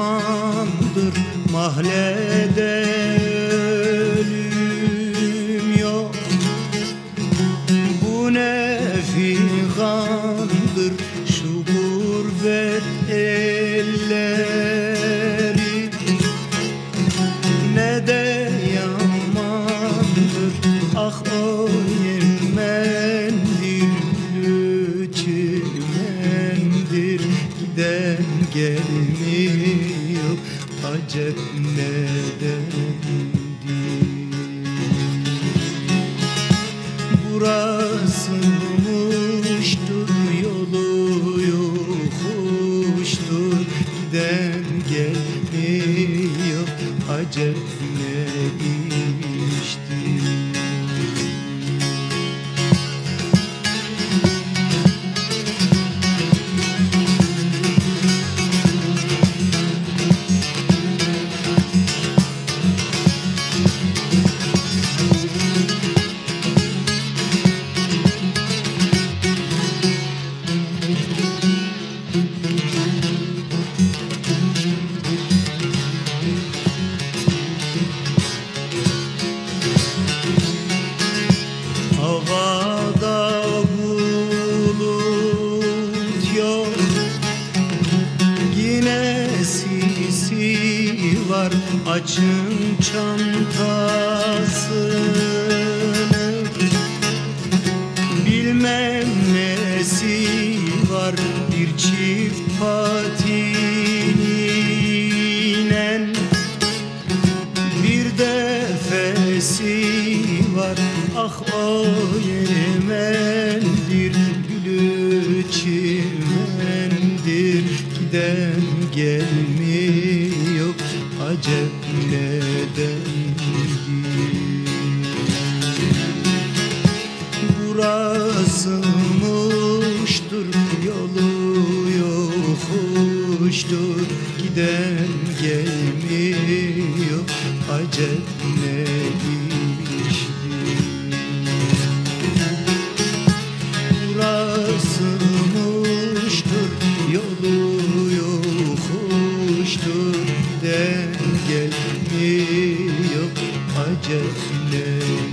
amandır mahallede ölüm yok. Bu ne figandır şu gurbet elleri? Ne de yamandır ah o yermendir Lütümendir giden gelmiş acep nedendir Burası muştur yolu yokuştur Giden gelmiyor acep ne var Açın çantasını Bilmem nesi var Bir çift patinen bir defesi var Ah o yemendir Gülü çimendir. Giden gelmiyor Acep nedendir Burası muştur yolu yokuştur. Giden gelmiyor acep ne Giden gelmiyor acep ne